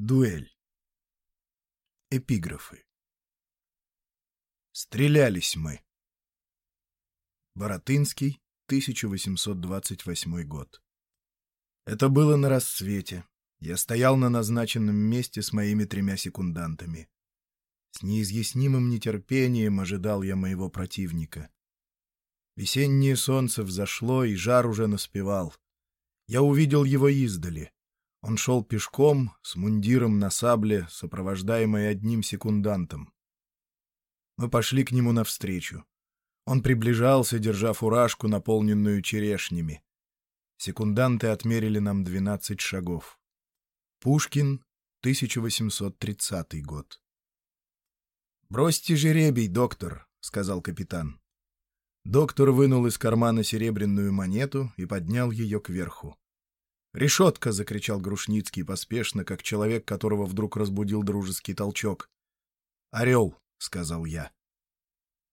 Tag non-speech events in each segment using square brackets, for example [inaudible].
Дуэль. Эпиграфы. Стрелялись мы. Боротынский, 1828 год. Это было на рассвете. Я стоял на назначенном месте с моими тремя секундантами. С неизъяснимым нетерпением ожидал я моего противника. Весеннее солнце взошло, и жар уже наспевал. Я увидел его издали. Он шел пешком, с мундиром на сабле, сопровождаемый одним секундантом. Мы пошли к нему навстречу. Он приближался, держа фуражку, наполненную черешнями. Секунданты отмерили нам 12 шагов. Пушкин, 1830 год. «Бросьте жеребий, доктор», — сказал капитан. Доктор вынул из кармана серебряную монету и поднял ее кверху. «Решетка!» — закричал Грушницкий поспешно, как человек, которого вдруг разбудил дружеский толчок. «Орел!» — сказал я.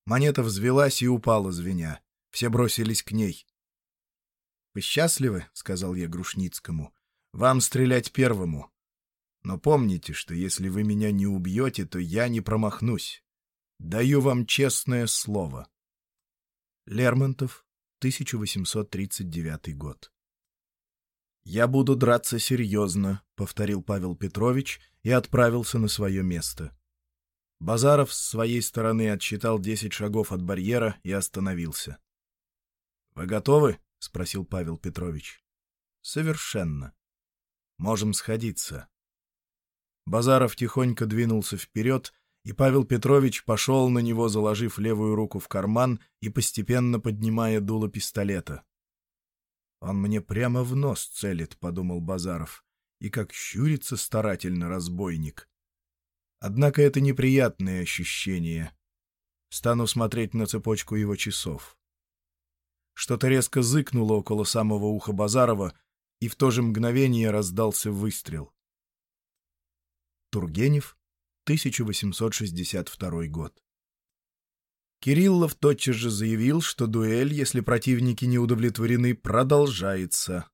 Монета взвелась и упала, звеня. Все бросились к ней. «Вы счастливы?» — сказал я Грушницкому. «Вам стрелять первому. Но помните, что если вы меня не убьете, то я не промахнусь. Даю вам честное слово». Лермонтов, 1839 год. «Я буду драться серьезно», — повторил Павел Петрович и отправился на свое место. Базаров с своей стороны отсчитал десять шагов от барьера и остановился. «Вы готовы?» — спросил Павел Петрович. «Совершенно. Можем сходиться». Базаров тихонько двинулся вперед, и Павел Петрович пошел на него, заложив левую руку в карман и постепенно поднимая дуло пистолета. «Он мне прямо в нос целит», — подумал Базаров, и как щурится старательно разбойник. Однако это неприятное ощущение. Стану смотреть на цепочку его часов. Что-то резко зыкнуло около самого уха Базарова, и в то же мгновение раздался выстрел. Тургенев, 1862 год. Кириллов тотчас же заявил, что дуэль, если противники не удовлетворены, продолжается.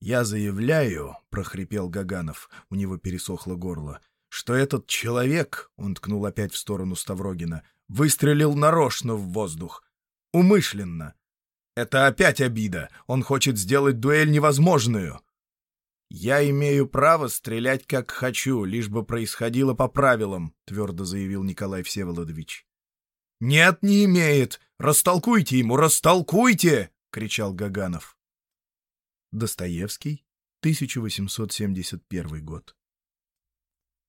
«Я заявляю», — прохрипел Гаганов, у него пересохло горло, «что этот человек», — он ткнул опять в сторону Ставрогина, — «выстрелил нарочно в воздух. Умышленно. Это опять обида. Он хочет сделать дуэль невозможную». «Я имею право стрелять как хочу, лишь бы происходило по правилам», — твердо заявил Николай Всеволодович. «Нет, не имеет! Растолкуйте ему, растолкуйте!» — кричал Гаганов. Достоевский, 1871 год.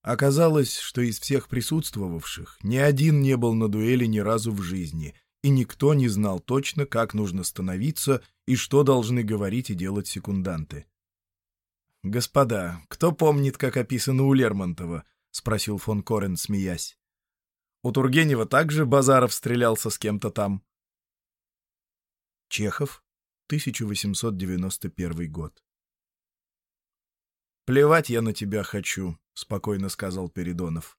Оказалось, что из всех присутствовавших ни один не был на дуэли ни разу в жизни, и никто не знал точно, как нужно становиться и что должны говорить и делать секунданты. «Господа, кто помнит, как описано у Лермонтова?» — спросил фон Корен, смеясь. У Тургенева также Базаров стрелялся с кем-то там. Чехов, 1891 год. «Плевать я на тебя хочу», — спокойно сказал Передонов.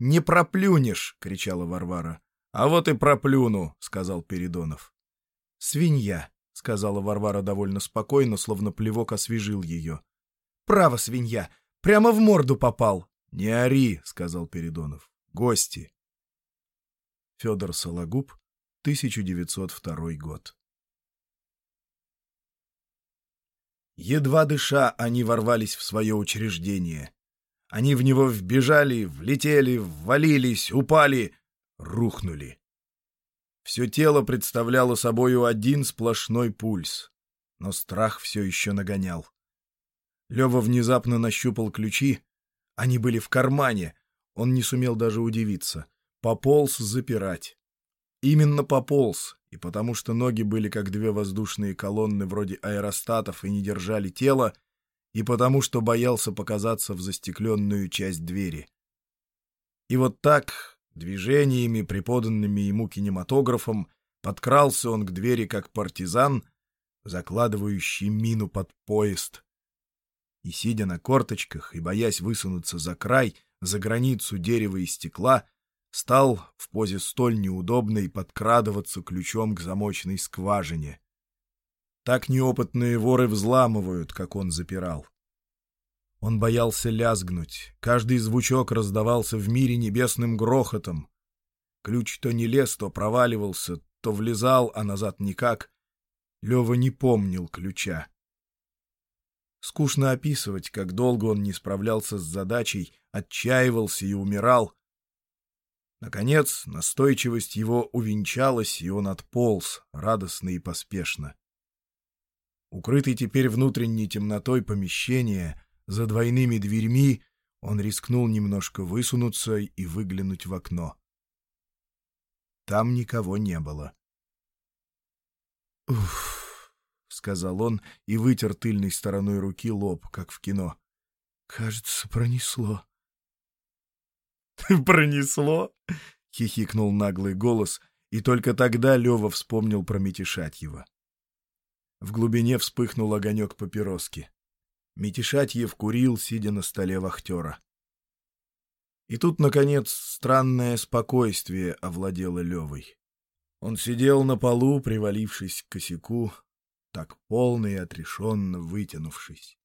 «Не проплюнешь!» — кричала Варвара. «А вот и проплюну!» — сказал Передонов. «Свинья!» — сказала Варвара довольно спокойно, словно плевок освежил ее. «Право, свинья! Прямо в морду попал!» «Не ори!» — сказал Передонов. «Гости!» Федор Сологуб, 1902 год. Едва дыша, они ворвались в свое учреждение. Они в него вбежали, влетели, ввалились, упали, рухнули. Все тело представляло собою один сплошной пульс, но страх все еще нагонял. Лева внезапно нащупал ключи. Они были в кармане. Он не сумел даже удивиться пополз запирать. Именно пополз, и потому что ноги были как две воздушные колонны вроде аэростатов и не держали тело, и потому что боялся показаться в застекленную часть двери. И вот так, движениями, преподанными ему кинематографом, подкрался он к двери как партизан, закладывающий мину под поезд. И, сидя на корточках и боясь высунуться за край, за границу дерева и стекла, стал в позе столь неудобной подкрадываться ключом к замочной скважине. Так неопытные воры взламывают, как он запирал. Он боялся лязгнуть. Каждый звучок раздавался в мире небесным грохотом. Ключ то не лез, то проваливался, то влезал, а назад никак. Лева не помнил ключа. Скучно описывать, как долго он не справлялся с задачей, отчаивался и умирал. Наконец, настойчивость его увенчалась, и он отполз, радостно и поспешно. Укрытый теперь внутренней темнотой помещения, за двойными дверьми, он рискнул немножко высунуться и выглянуть в окно. Там никого не было. «Уф», — сказал он и вытер тыльной стороной руки лоб, как в кино. «Кажется, пронесло». «Пронесло?» — хихикнул наглый голос, и только тогда Лева вспомнил про Митишатьева. В глубине вспыхнул огонек папироски. Митишатьев курил, сидя на столе вахтера. И тут, наконец, странное спокойствие овладело Левой. Он сидел на полу, привалившись к косяку, так полно и отрешенно вытянувшись.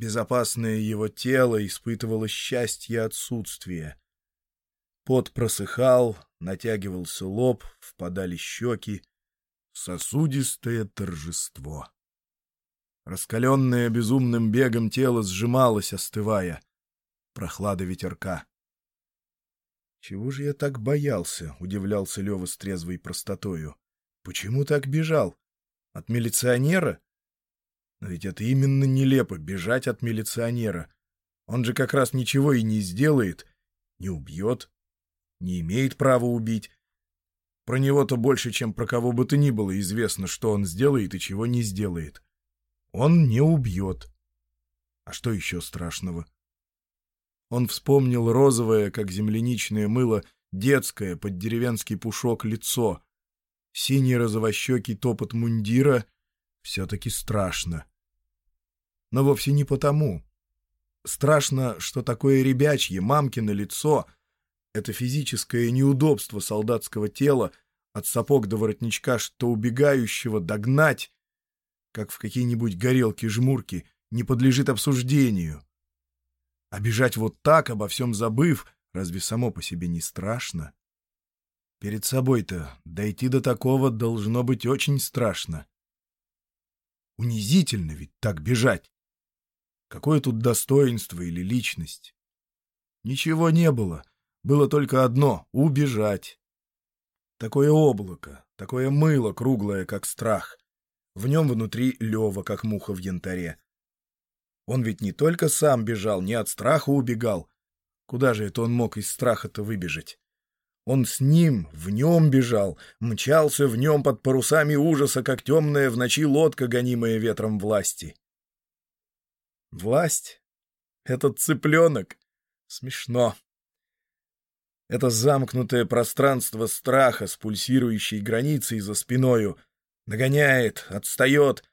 Безопасное его тело испытывало счастье отсутствия. Пот просыхал, натягивался лоб, впадали щеки, сосудистое торжество. Раскаленное безумным бегом тело сжималось, остывая. Прохлада ветерка. «Чего же я так боялся?» — удивлялся Лева с трезвой простотою. «Почему так бежал? От милиционера? Но ведь это именно нелепо — бежать от милиционера. Он же как раз ничего и не сделает, не убьет, не имеет права убить. Про него-то больше, чем про кого бы то ни было, известно, что он сделает и чего не сделает. Он не убьет. А что еще страшного? Он вспомнил розовое, как земляничное мыло, детское, под деревенский пушок лицо. Синий розовощекий топот мундира — все-таки страшно. Но вовсе не потому. Страшно, что такое ребячье, мамкино лицо — это физическое неудобство солдатского тела от сапог до воротничка, что убегающего догнать, как в какие-нибудь горелки-жмурки, не подлежит обсуждению. А бежать вот так, обо всем забыв, разве само по себе не страшно? Перед собой-то дойти до такого должно быть очень страшно. Унизительно ведь так бежать. Какое тут достоинство или личность? Ничего не было, было только одно — убежать. Такое облако, такое мыло круглое, как страх. В нем внутри Лева, как муха в янтаре. Он ведь не только сам бежал, не от страха убегал. Куда же это он мог из страха-то выбежать? Он с ним, в нем бежал, мчался в нем под парусами ужаса, как темная в ночи лодка, гонимая ветром власти. Власть? Этот цыпленок? Смешно. Это замкнутое пространство страха с пульсирующей границей за спиною нагоняет, отстает,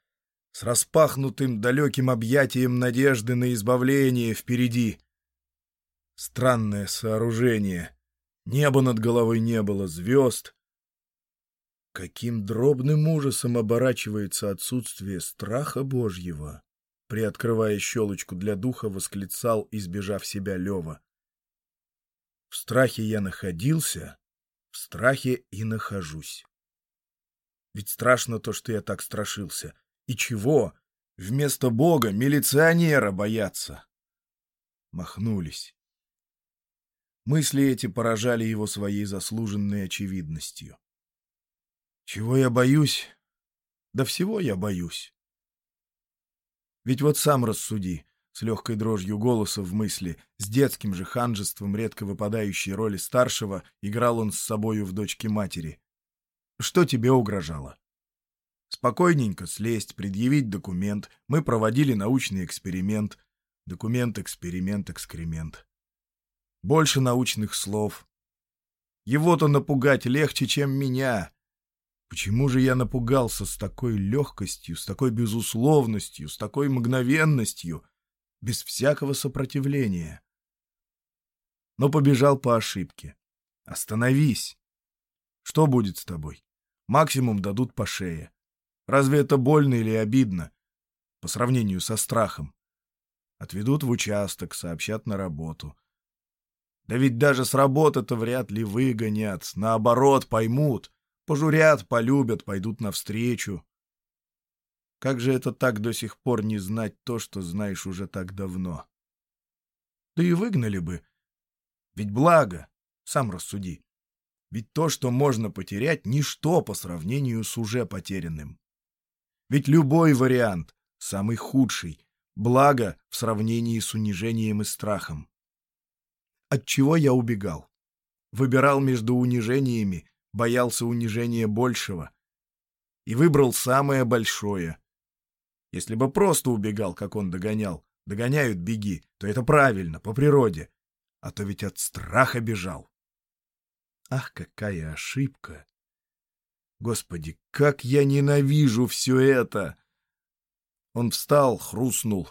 с распахнутым далеким объятием надежды на избавление впереди. Странное сооружение. Небо над головой не было, звезд. Каким дробным ужасом оборачивается отсутствие страха Божьего, приоткрывая щелочку для духа, восклицал, избежав себя Лева. В страхе я находился, в страхе и нахожусь. Ведь страшно то, что я так страшился. И чего? Вместо Бога милиционера бояться. Махнулись. Мысли эти поражали его своей заслуженной очевидностью. Чего я боюсь? Да всего я боюсь. Ведь вот сам рассуди. С легкой дрожью голоса в мысли, с детским же ханжеством редко выпадающей роли старшего, играл он с собою в дочке матери. Что тебе угрожало? Спокойненько слезть, предъявить документ. Мы проводили научный эксперимент. Документ, эксперимент, экскремент. Больше научных слов. Его-то напугать легче, чем меня. Почему же я напугался с такой легкостью, с такой безусловностью, с такой мгновенностью — без всякого сопротивления. Но побежал по ошибке. Остановись. Что будет с тобой? Максимум дадут по шее. Разве это больно или обидно? По сравнению со страхом. Отведут в участок, сообщат на работу. Да ведь даже с работы-то вряд ли выгонят. Наоборот, поймут. Пожурят, полюбят, пойдут навстречу. Как же это так до сих пор не знать то, что знаешь уже так давно? Да и выгнали бы. Ведь благо, сам рассуди. Ведь то, что можно потерять, ничто по сравнению с уже потерянным. Ведь любой вариант, самый худший, благо в сравнении с унижением и страхом. От чего я убегал? Выбирал между унижениями, боялся унижения большего. И выбрал самое большое. Если бы просто убегал, как он догонял, догоняют, беги, то это правильно, по природе. А то ведь от страха бежал. Ах, какая ошибка! Господи, как я ненавижу все это! Он встал, хрустнул,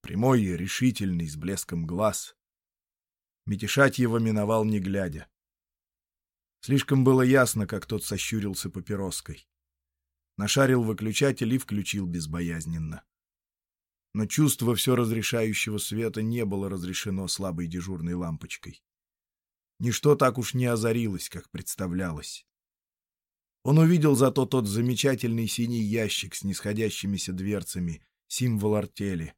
прямой и решительный, с блеском глаз. его миновал, не глядя. Слишком было ясно, как тот сощурился папироской. Нашарил выключатель и включил безбоязненно. Но чувство все разрешающего света не было разрешено слабой дежурной лампочкой. Ничто так уж не озарилось, как представлялось. Он увидел зато тот замечательный синий ящик с нисходящимися дверцами, символ артели.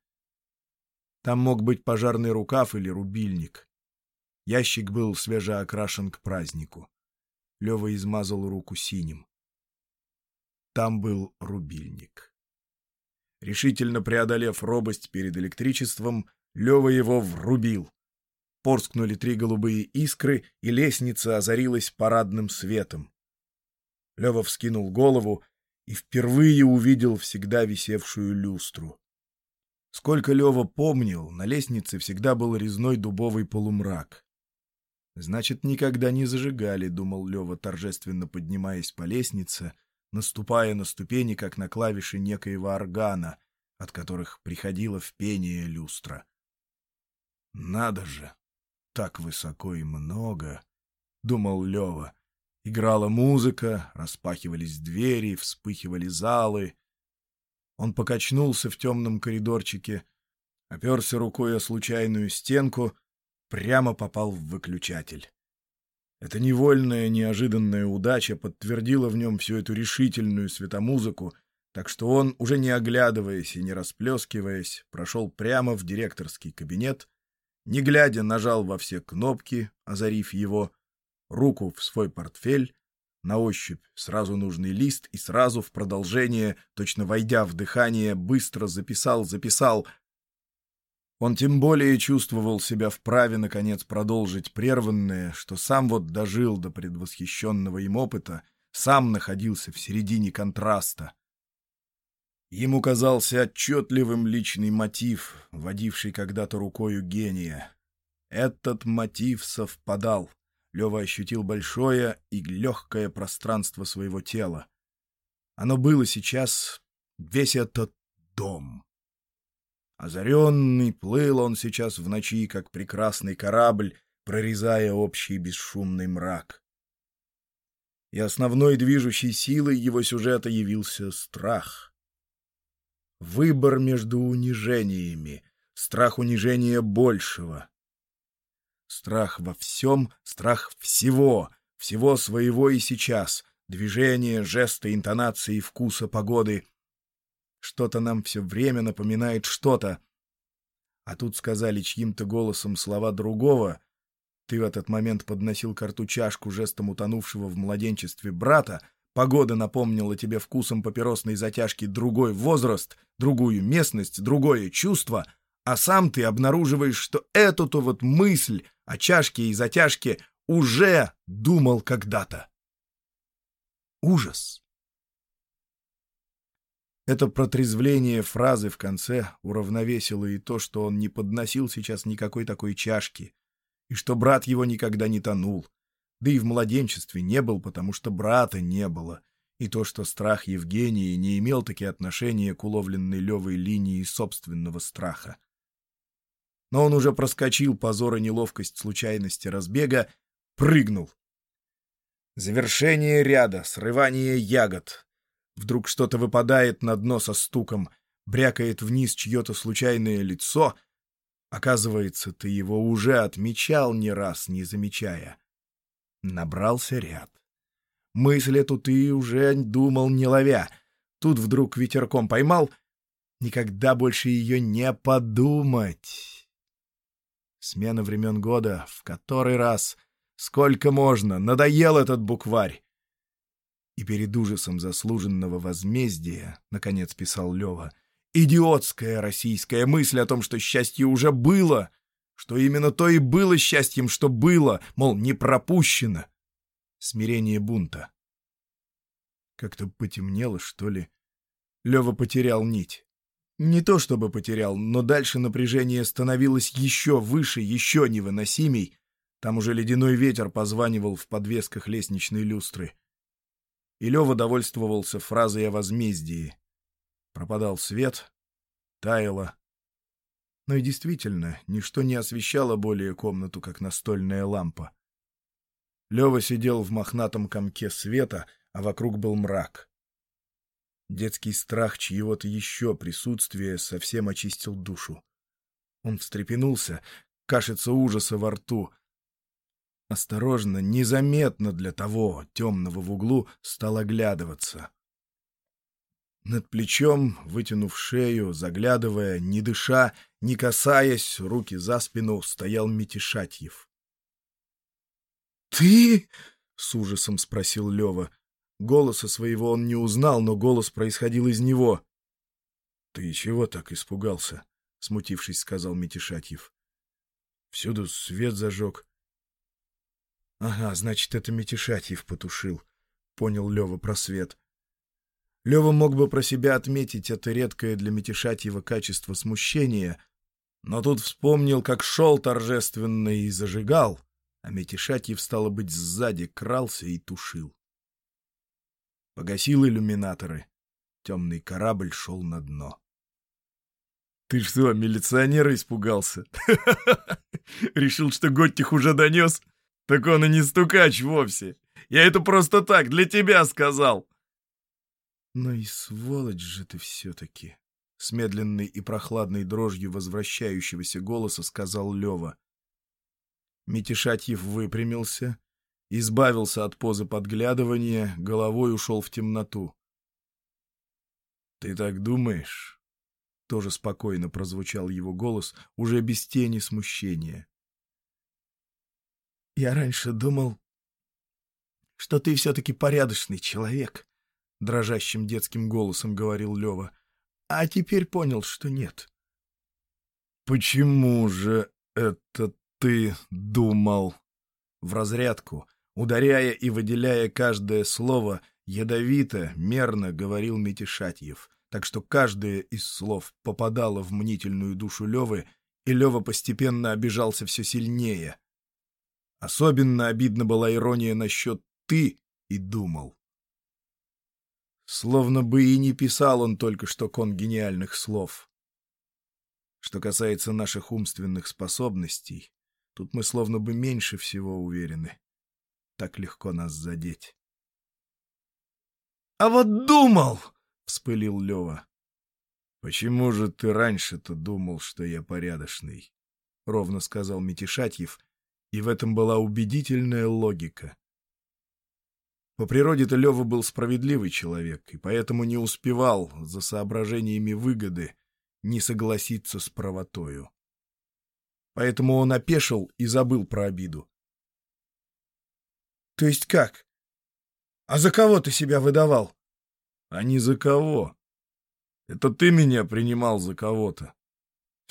Там мог быть пожарный рукав или рубильник. Ящик был свежеокрашен к празднику. Лева измазал руку синим. Там был рубильник. Решительно преодолев робость перед электричеством, Лева его врубил. Порскнули три голубые искры, и лестница озарилась парадным светом. Лева вскинул голову и впервые увидел всегда висевшую люстру. Сколько Лева помнил, на лестнице всегда был резной дубовый полумрак. «Значит, никогда не зажигали», — думал Лева, торжественно поднимаясь по лестнице, наступая на ступени, как на клавиши некоего органа, от которых приходила в пение люстра. «Надо же! так высоко и много, — думал Лева. Играла музыка, распахивались двери, вспыхивали залы. Он покачнулся в темном коридорчике, оперся рукой о случайную стенку, прямо попал в выключатель. Эта невольная, неожиданная удача подтвердила в нем всю эту решительную светомузыку, так что он, уже не оглядываясь и не расплескиваясь, прошел прямо в директорский кабинет, не глядя, нажал во все кнопки, озарив его, руку в свой портфель, на ощупь сразу нужный лист и сразу в продолжение, точно войдя в дыхание, быстро записал, записал. Он тем более чувствовал себя вправе, наконец, продолжить прерванное, что сам вот дожил до предвосхищенного им опыта, сам находился в середине контраста. Ему казался отчетливым личный мотив, водивший когда-то рукою гения. Этот мотив совпадал. Лева ощутил большое и легкое пространство своего тела. Оно было сейчас весь этот дом. Озаренный плыл он сейчас в ночи, как прекрасный корабль, прорезая общий бесшумный мрак. И основной движущей силой его сюжета явился страх — Выбор между унижениями, страх унижения большего. Страх во всем, страх всего, всего своего и сейчас, движения, жесты, интонации, вкуса, погоды. Что-то нам все время напоминает что-то. А тут сказали чьим-то голосом слова другого. Ты в этот момент подносил к рту чашку жестом утонувшего в младенчестве брата, Погода напомнила тебе вкусом папиросной затяжки другой возраст, другую местность, другое чувство, а сам ты обнаруживаешь, что эту-то вот мысль о чашке и затяжке уже думал когда-то. Ужас. Это протрезвление фразы в конце уравновесило и то, что он не подносил сейчас никакой такой чашки, и что брат его никогда не тонул, да и в младенчестве не был, потому что брата не было, и то, что страх Евгении не имел таки отношения к уловленной Левой линии собственного страха. Но он уже проскочил позор и неловкость случайности разбега, прыгнул. Завершение ряда, срывание ягод. Вдруг что-то выпадает на дно со стуком, брякает вниз чье-то случайное лицо, Оказывается, ты его уже отмечал не раз, не замечая. Набрался ряд. Мысль эту ты уже думал, не ловя. Тут вдруг ветерком поймал. Никогда больше ее не подумать. Смена времен года, в который раз, сколько можно, надоел этот букварь. И перед ужасом заслуженного возмездия, наконец писал Лева, идиотская российская мысль о том, что счастье уже было, что именно то и было счастьем, что было, мол, не пропущено смирение бунта. Как-то потемнело, что ли. Лева потерял нить. Не то чтобы потерял, но дальше напряжение становилось еще выше, еще невыносимей. Там уже ледяной ветер позванивал в подвесках лестничной люстры. И Лева довольствовался фразой о возмездии. Пропадал свет, таяло. Но и действительно, ничто не освещало более комнату, как настольная лампа. Лева сидел в мохнатом комке света, а вокруг был мрак. Детский страх чьего-то еще присутствия совсем очистил душу. Он встрепенулся, кашица ужаса во рту. Осторожно, незаметно для того, темного в углу, стал оглядываться. Над плечом, вытянув шею, заглядывая, не дыша, не касаясь, руки за спину, стоял Митишатьев. «Ты?» — с ужасом спросил Лева. Голоса своего он не узнал, но голос происходил из него. «Ты чего так испугался?» — смутившись, сказал Митишатьев. «Всюду свет зажег». «Ага, значит, это Митишатьев потушил», — понял Лева про свет. Лева мог бы про себя отметить это редкое для Митишатьева качество смущения, но тут вспомнил, как шел торжественно и зажигал а Метишатьев, стало быть, сзади крался и тушил. Погасил иллюминаторы. Темный корабль шел на дно. — Ты что, милиционера испугался? [laughs] Решил, что Готтих уже донес? Так он и не стукач вовсе. Я это просто так, для тебя сказал. — Ну и сволочь же ты все-таки! — с медленной и прохладной дрожью возвращающегося голоса сказал Лева. Митишатьев выпрямился, избавился от позы подглядывания, головой ушел в темноту. — Ты так думаешь? — тоже спокойно прозвучал его голос, уже без тени смущения. — Я раньше думал, что ты все-таки порядочный человек, — дрожащим детским голосом говорил Лева, — а теперь понял, что нет. — Почему же это ты думал?» В разрядку, ударяя и выделяя каждое слово, ядовито, мерно говорил Митишатьев, так что каждое из слов попадало в мнительную душу Левы, и Лева постепенно обижался все сильнее. Особенно обидна была ирония насчет «ты» и «думал». Словно бы и не писал он только что кон гениальных слов. Что касается наших умственных способностей, Тут мы словно бы меньше всего уверены. Так легко нас задеть. — А вот думал! — вспылил Лева. — Почему же ты раньше-то думал, что я порядочный? — ровно сказал Митишатьев, и в этом была убедительная логика. По природе-то Лева был справедливый человек, и поэтому не успевал за соображениями выгоды не согласиться с правотою поэтому он опешил и забыл про обиду. — То есть как? А за кого ты себя выдавал? — А не за кого. Это ты меня принимал за кого-то.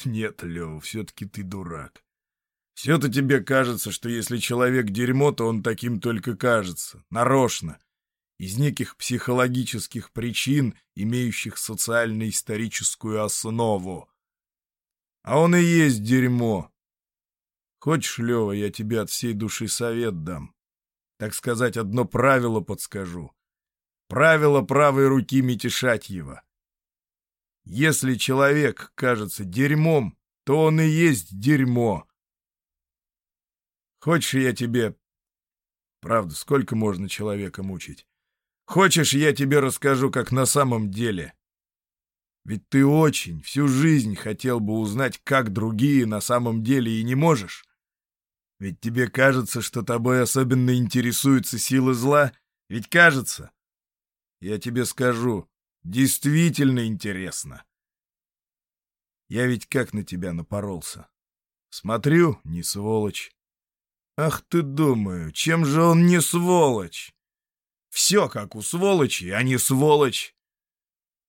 Нет, Лева, все-таки ты дурак. Все-то тебе кажется, что если человек дерьмо, то он таким только кажется, нарочно, из неких психологических причин, имеющих социально-историческую основу. А он и есть дерьмо. Хочешь, Лева, я тебе от всей души совет дам. Так сказать, одно правило подскажу. Правило правой руки Митишатьева. Если человек кажется дерьмом, то он и есть дерьмо. Хочешь, я тебе... Правда, сколько можно человека мучить? Хочешь, я тебе расскажу, как на самом деле? Ведь ты очень, всю жизнь хотел бы узнать, как другие на самом деле и не можешь. Ведь тебе кажется, что тобой особенно интересуются силы зла? Ведь кажется. Я тебе скажу, действительно интересно. Я ведь как на тебя напоролся. Смотрю, не сволочь. Ах ты думаю, чем же он не сволочь? Все как у сволочи, а не сволочь.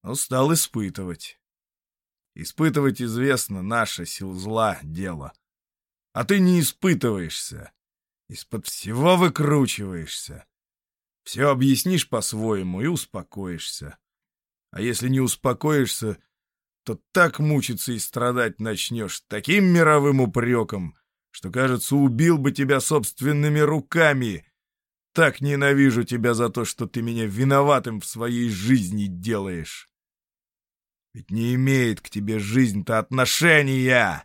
Но стал испытывать. Испытывать известно наше сил зла дело. А ты не испытываешься. Из-под всего выкручиваешься. Все объяснишь по-своему и успокоишься. А если не успокоишься, то так мучиться и страдать начнешь таким мировым упреком, что, кажется, убил бы тебя собственными руками. Так ненавижу тебя за то, что ты меня виноватым в своей жизни делаешь. Ведь не имеет к тебе жизнь-то отношения.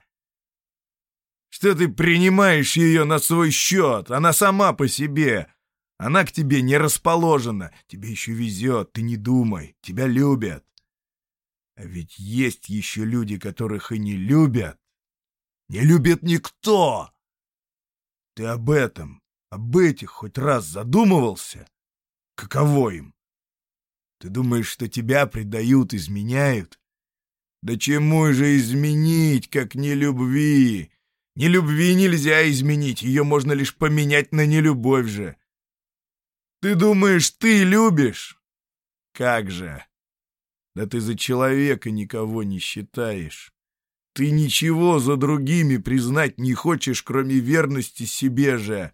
Что ты принимаешь ее на свой счет? Она сама по себе. Она к тебе не расположена. Тебе еще везет, ты не думай. Тебя любят. А ведь есть еще люди, которых и не любят. Не любит никто! Ты об этом, об этих хоть раз задумывался? Каково им? Ты думаешь, что тебя предают, изменяют? Да чему же изменить, как не любви? Не любви нельзя изменить, ее можно лишь поменять на нелюбовь же. Ты думаешь, ты любишь? Как же? Да ты за человека никого не считаешь. Ты ничего за другими признать не хочешь, кроме верности себе же.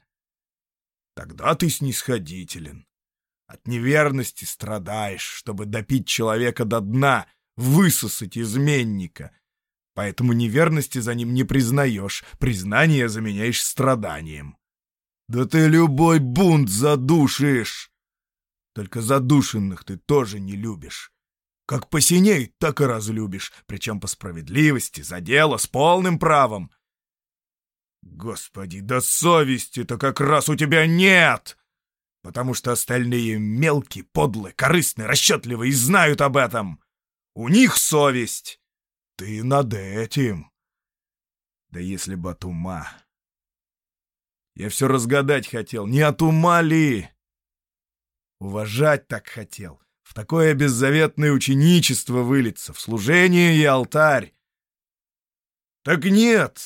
Тогда ты снисходителен. От неверности страдаешь, чтобы допить человека до дна, высосать изменника. Поэтому неверности за ним не признаешь, признание заменяешь страданием. Да ты любой бунт задушишь. Только задушенных ты тоже не любишь. Как посинеет, так и разлюбишь, причем по справедливости, за дело, с полным правом. Господи, да совести-то как раз у тебя нет! Потому что остальные мелкие, подлые, корыстные, расчетливые и знают об этом. У них совесть. Ты над этим. Да если бы от ума. Я все разгадать хотел, не от ума ли? Уважать так хотел, в такое беззаветное ученичество вылиться, в служение и алтарь. Так нет,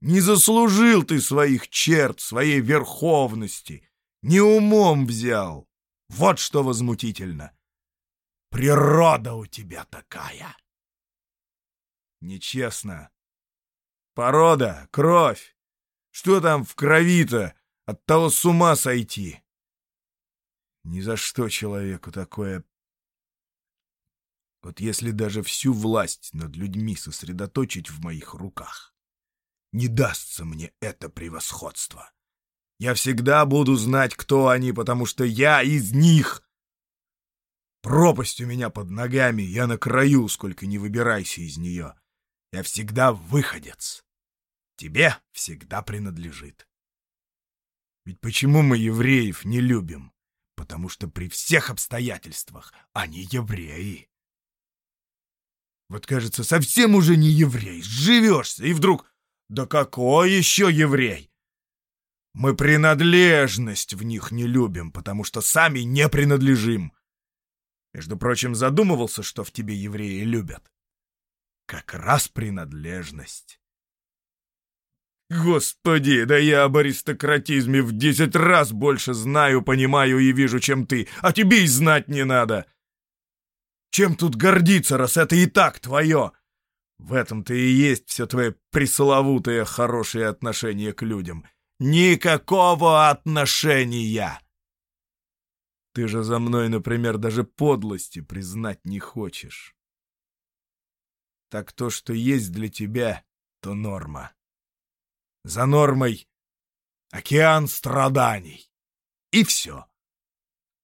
не заслужил ты своих черт, своей верховности, не умом взял. Вот что возмутительно. Природа у тебя такая. Нечестно. Порода, кровь. Что там в крови-то? От того с ума сойти. Ни за что человеку такое вот если даже всю власть над людьми сосредоточить в моих руках, не дастся мне это превосходство. Я всегда буду знать, кто они, потому что я из них. Пропасть у меня под ногами, я на краю, сколько не выбирайся из нее. Я всегда выходец. Тебе всегда принадлежит. Ведь почему мы евреев не любим? Потому что при всех обстоятельствах они евреи. Вот, кажется, совсем уже не еврей, живешься, и вдруг... Да какой еще еврей? Мы принадлежность в них не любим, потому что сами не принадлежим. Между прочим, задумывался, что в тебе евреи любят. Как раз принадлежность. Господи, да я об аристократизме в десять раз больше знаю, понимаю и вижу, чем ты, а тебе и знать не надо. Чем тут гордиться, раз это и так твое? В этом-то и есть все твое пресловутое хорошее отношение к людям. Никакого отношения! Ты же за мной, например, даже подлости признать не хочешь. Так то, что есть для тебя, то норма. За нормой океан страданий. И все.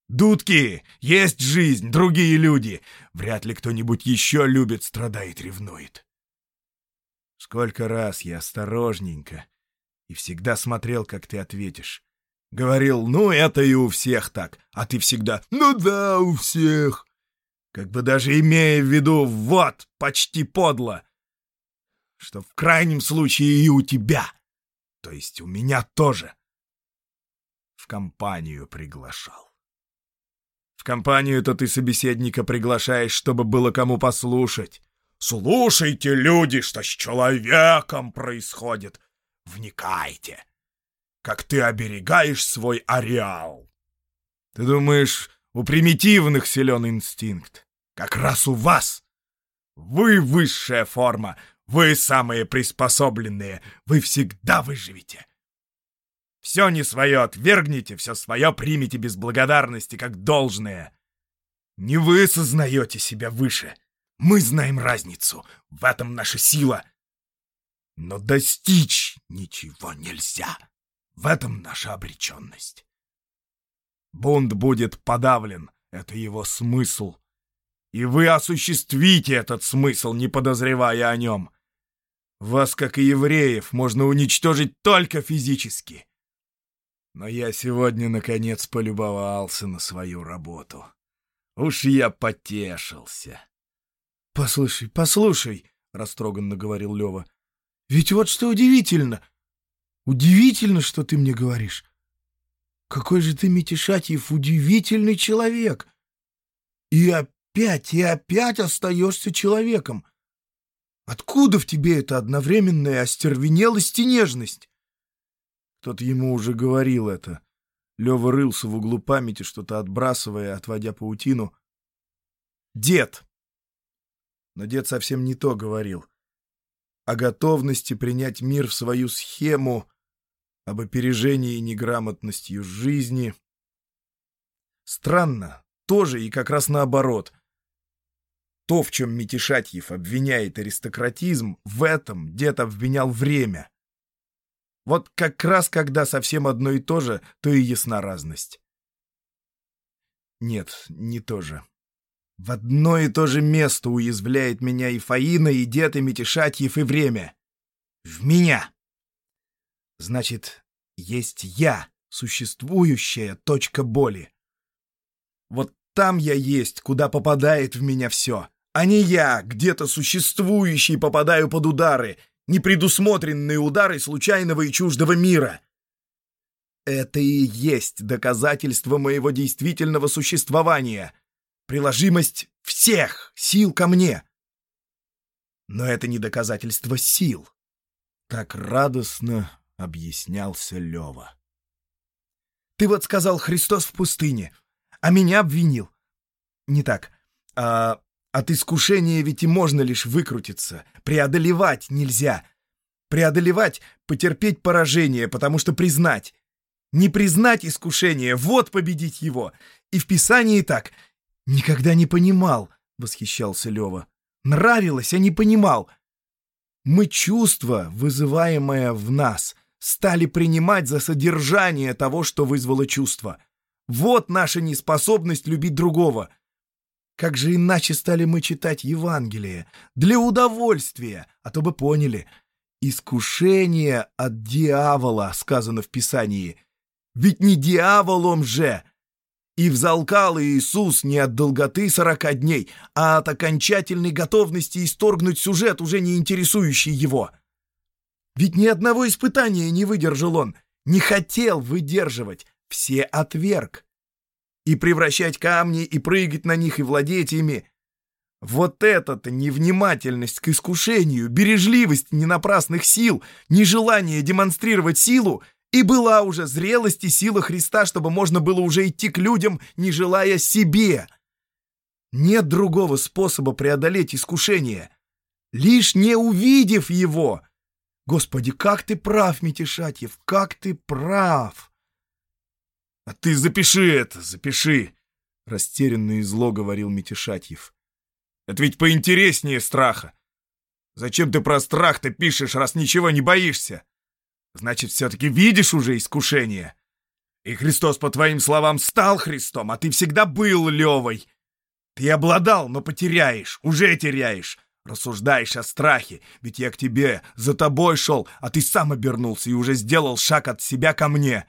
Дудки! Есть жизнь, другие люди! Вряд ли кто-нибудь еще любит, страдает, ревнует. Сколько раз я осторожненько и всегда смотрел, как ты ответишь. Говорил, ну это и у всех так, а ты всегда, ну да, у всех. как бы даже имея в виду «вот, почти подло», что в крайнем случае и у тебя, то есть у меня тоже, в компанию приглашал. Компанию-то ты собеседника приглашаешь, чтобы было кому послушать. Слушайте, люди, что с человеком происходит. Вникайте, как ты оберегаешь свой ареал. Ты думаешь, у примитивных силен инстинкт? Как раз у вас. Вы высшая форма, вы самые приспособленные, вы всегда выживете. Все не свое отвергните, все свое примите без благодарности, как должное. Не вы сознаете себя выше. Мы знаем разницу. В этом наша сила. Но достичь ничего нельзя. В этом наша обреченность. Бунт будет подавлен. Это его смысл. И вы осуществите этот смысл, не подозревая о нем. Вас, как и евреев, можно уничтожить только физически. Но я сегодня, наконец, полюбовался на свою работу. Уж я потешился. — Послушай, послушай, — растроганно говорил Лева. — Ведь вот что удивительно. Удивительно, что ты мне говоришь. Какой же ты, Митишатьев, удивительный человек. И опять, и опять остаешься человеком. Откуда в тебе эта одновременная остервенелость и нежность? Кто-то ему уже говорил это. Лева рылся в углу памяти, что-то отбрасывая, отводя паутину. «Дед!» Но дед совсем не то говорил. О готовности принять мир в свою схему, об опережении неграмотностью жизни. Странно, тоже и как раз наоборот. То, в чем Митишатьев обвиняет аристократизм, в этом дед обвинял время. Вот как раз когда совсем одно и то же, то и ясна разность. Нет, не то же. В одно и то же место уязвляет меня и Фаина, и дед, и Митишатьев, и время. В меня. Значит, есть я, существующая точка боли. Вот там я есть, куда попадает в меня все а не я, где-то существующий, попадаю под удары, непредусмотренные удары случайного и чуждого мира. Это и есть доказательство моего действительного существования, приложимость всех сил ко мне. Но это не доказательство сил. Так радостно объяснялся Лева. Ты вот сказал «Христос в пустыне», а меня обвинил. Не так. А от искушения ведь и можно лишь выкрутиться. Преодолевать нельзя. Преодолевать — потерпеть поражение, потому что признать. Не признать искушение — вот победить его. И в Писании так. «Никогда не понимал», — восхищался Лева. «Нравилось, а не понимал». Мы чувства, вызываемое в нас, стали принимать за содержание того, что вызвало чувство. Вот наша неспособность любить другого — как же иначе стали мы читать Евангелие? Для удовольствия, а то бы поняли. Искушение от дьявола, сказано в Писании. Ведь не дьяволом же! И взалкал Иисус не от долготы сорока дней, а от окончательной готовности исторгнуть сюжет, уже не интересующий его. Ведь ни одного испытания не выдержал он, не хотел выдерживать, все отверг и превращать камни, и прыгать на них, и владеть ими. Вот это-то невнимательность к искушению, бережливость ненапрасных сил, нежелание демонстрировать силу и была уже зрелость и сила Христа, чтобы можно было уже идти к людям, не желая себе. Нет другого способа преодолеть искушение, лишь не увидев его. Господи, как ты прав, Митишатьев, как ты прав! «А ты запиши это, запиши!» — растерянно и зло говорил Митишатьев. «Это ведь поинтереснее страха. Зачем ты про страх-то пишешь, раз ничего не боишься? Значит, все-таки видишь уже искушение. И Христос, по твоим словам, стал Христом, а ты всегда был Левой. Ты обладал, но потеряешь, уже теряешь. Рассуждаешь о страхе, ведь я к тебе, за тобой шел, а ты сам обернулся и уже сделал шаг от себя ко мне.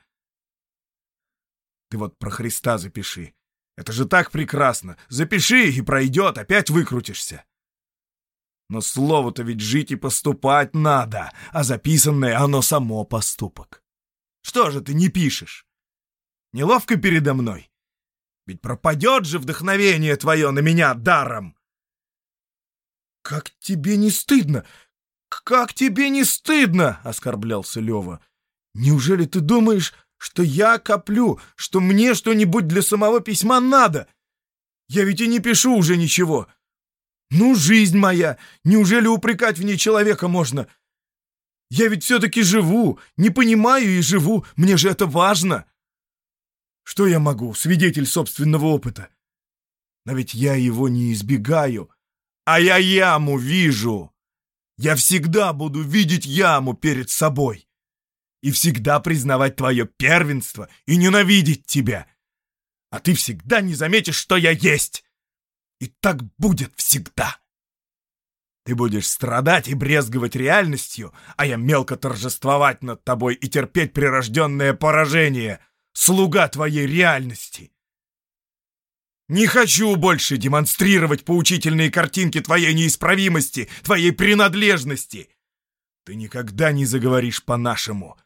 Ты вот про Христа запиши. Это же так прекрасно. Запиши, и пройдет, опять выкрутишься. Но слово-то ведь жить и поступать надо, а записанное оно само поступок. Что же ты не пишешь? Неловко передо мной? Ведь пропадет же вдохновение твое на меня даром. «Как тебе не стыдно? Как тебе не стыдно?» — оскорблялся Лева. «Неужели ты думаешь, что я коплю, что мне что-нибудь для самого письма надо? Я ведь и не пишу уже ничего. Ну, жизнь моя, неужели упрекать в ней человека можно? Я ведь все-таки живу, не понимаю и живу, мне же это важно. Что я могу, свидетель собственного опыта? Но ведь я его не избегаю, а я яму вижу. Я всегда буду видеть яму перед собой и всегда признавать твое первенство и ненавидеть тебя. А ты всегда не заметишь, что я есть. И так будет всегда. Ты будешь страдать и брезговать реальностью, а я мелко торжествовать над тобой и терпеть прирожденное поражение, слуга твоей реальности. Не хочу больше демонстрировать поучительные картинки твоей неисправимости, твоей принадлежности. Ты никогда не заговоришь по-нашему.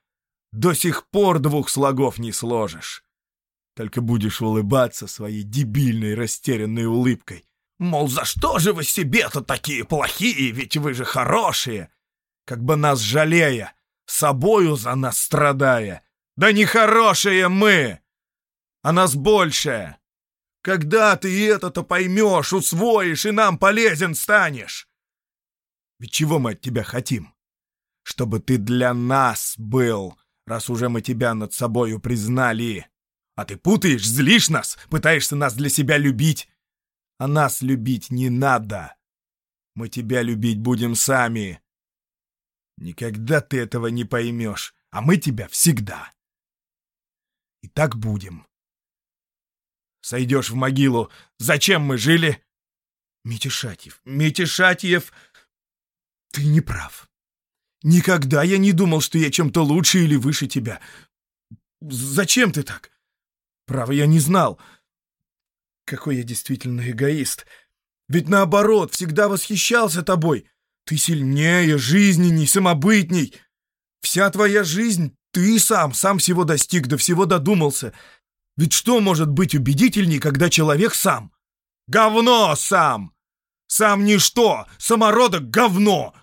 До сих пор двух слогов не сложишь. Только будешь улыбаться своей дебильной растерянной улыбкой. Мол, за что же вы себе-то такие плохие, ведь вы же хорошие? Как бы нас жалея, собою за нас страдая. Да не хорошие мы, а нас большее. Когда ты это-то поймешь, усвоишь и нам полезен станешь? Ведь чего мы от тебя хотим? Чтобы ты для нас был, раз уже мы тебя над собою признали. А ты путаешь, злишь нас, пытаешься нас для себя любить. А нас любить не надо. Мы тебя любить будем сами. Никогда ты этого не поймешь, а мы тебя всегда. И так будем. Сойдешь в могилу. Зачем мы жили? Митишатьев, Митишатьев, ты не прав. Никогда я не думал, что я чем-то лучше или выше тебя. Зачем ты так? Право, я не знал. Какой я действительно эгоист. Ведь наоборот, всегда восхищался тобой. Ты сильнее, жизненней, самобытней. Вся твоя жизнь ты сам, сам всего достиг, до всего додумался. Ведь что может быть убедительней, когда человек сам? Говно сам! Сам ничто, самородок говно!